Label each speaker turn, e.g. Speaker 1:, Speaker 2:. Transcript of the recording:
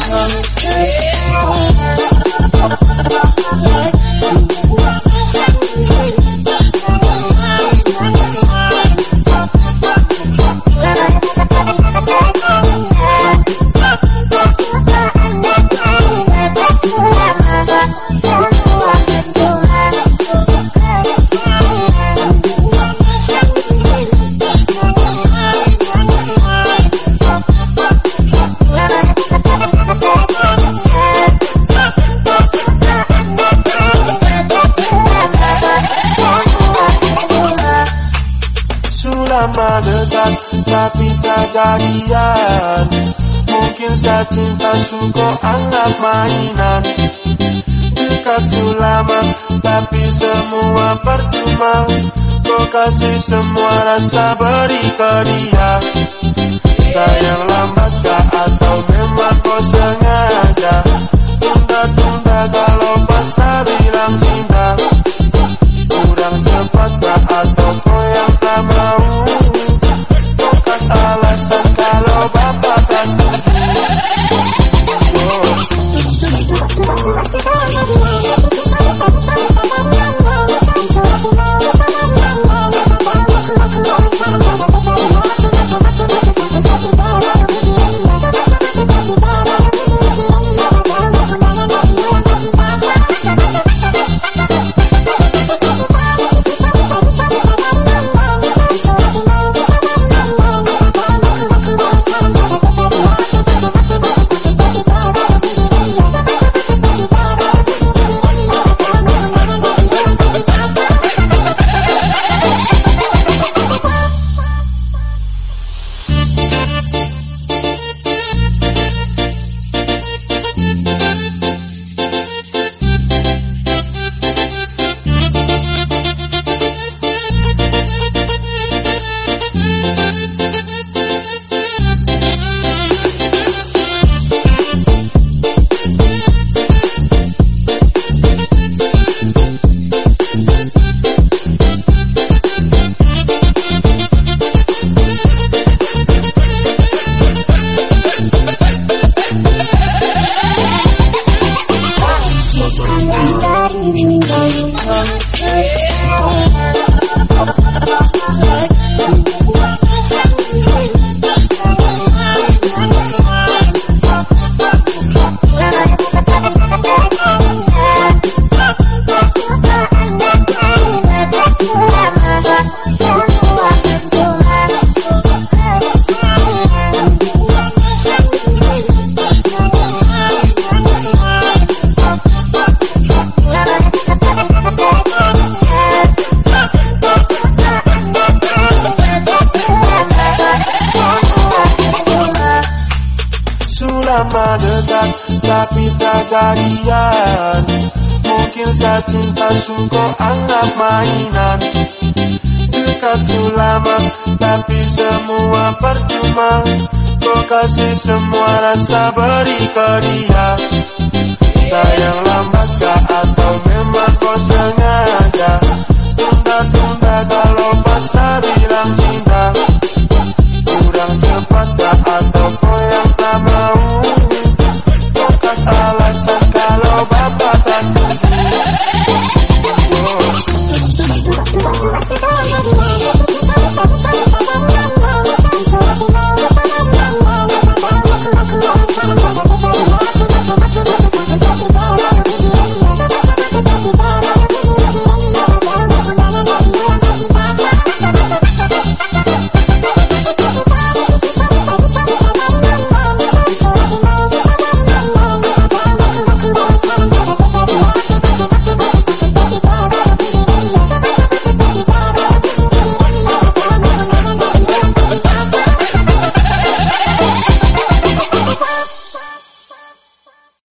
Speaker 1: Thank you. Lama dekat tapi tak jadian Mungkin saya cinta suka anggap mainan. Dekat lama tapi semua percuma. Kau kasih semua rasa beri ke dia. Sayang lambat atau memang kau sengaja. Tunda-tunda kalau pasal bilang cinta. Kurang cepat atau Lama dekat tapi tak jadian. Mungkin saya cinta suka anggap mainan. Dekat lama tapi semua percuma. Kau kasih semua rasa beri ke dia. Sayang lambat Bye.